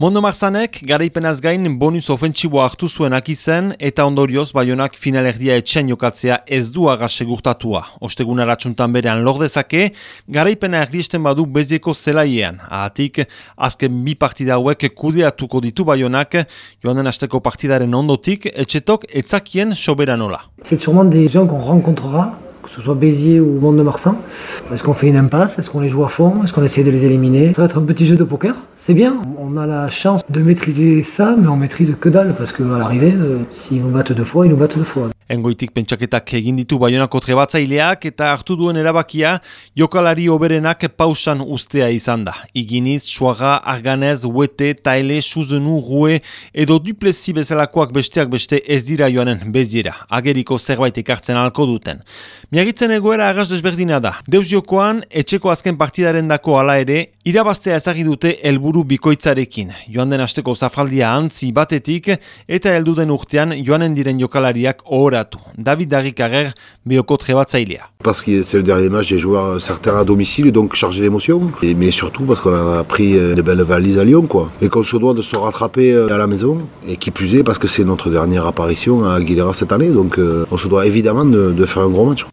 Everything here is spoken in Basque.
Mondo Marzanek garaipenaz gain bonus ofentsiboa hartu zuen akizen eta ondorioz baionak finalerdia etxen jokatzea ez du segurtatua. Ostegun aratsuntan berean lordezake, garaipena erdiesten badu bezieko zelaiean. Ahatik, azken bi partida hauek kudeatuko ditu baionak, joan den asteko partidaren ondotik, etxetok etzakien soberanola. C'est sûrement des gens qu'on rencontrera que ce soit Béziers ou Monde de Marsan. Est-ce qu'on fait une impasse? Est-ce qu'on les joue à fond? Est-ce qu'on essaie de les éliminer? Ça va être un petit jeu de poker. C'est bien. On a la chance de maîtriser ça, mais on maîtrise que dalle parce qu'à l'arrivée, euh, s'ils nous battent deux fois, ils nous battent deux fois. Engoitik pentsaketak egin ditu baionako trebatzaileak eta hartu duen erabakia jokalari oberenak pausan ustea izan da. Iginiz, suaga, arganez, uete, taile, suzenu, rue edo duplezi bezalakoak besteak beste ez dira joanen beziera. Ageriko zerbait ekartzen alko duten. Miagitzen egoera agaz desberdina da. Deus jokoan, etxeko azken partidaren dako ala ere, irabaztea ezagi dute helburu bikoitzarekin. Joan den asteko zafaldia antzi batetik eta heldu den urtean joanen diren jokalariak ohora David Darikarer, bioko trebatzailea. Parce que c'est le dernier match des joueurs certains à domicile, donc chargé d'émotion. Mais surtout parce qu'on a pris euh, de belles valises à Lyon, quoi. Et qu'on se doit de se rattraper euh, à la maison. Et qui plus est, parce que c'est notre dernière apparition à Aguilera cette année. Donc euh, on se doit évidemment de, de faire un gros match.